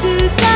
くか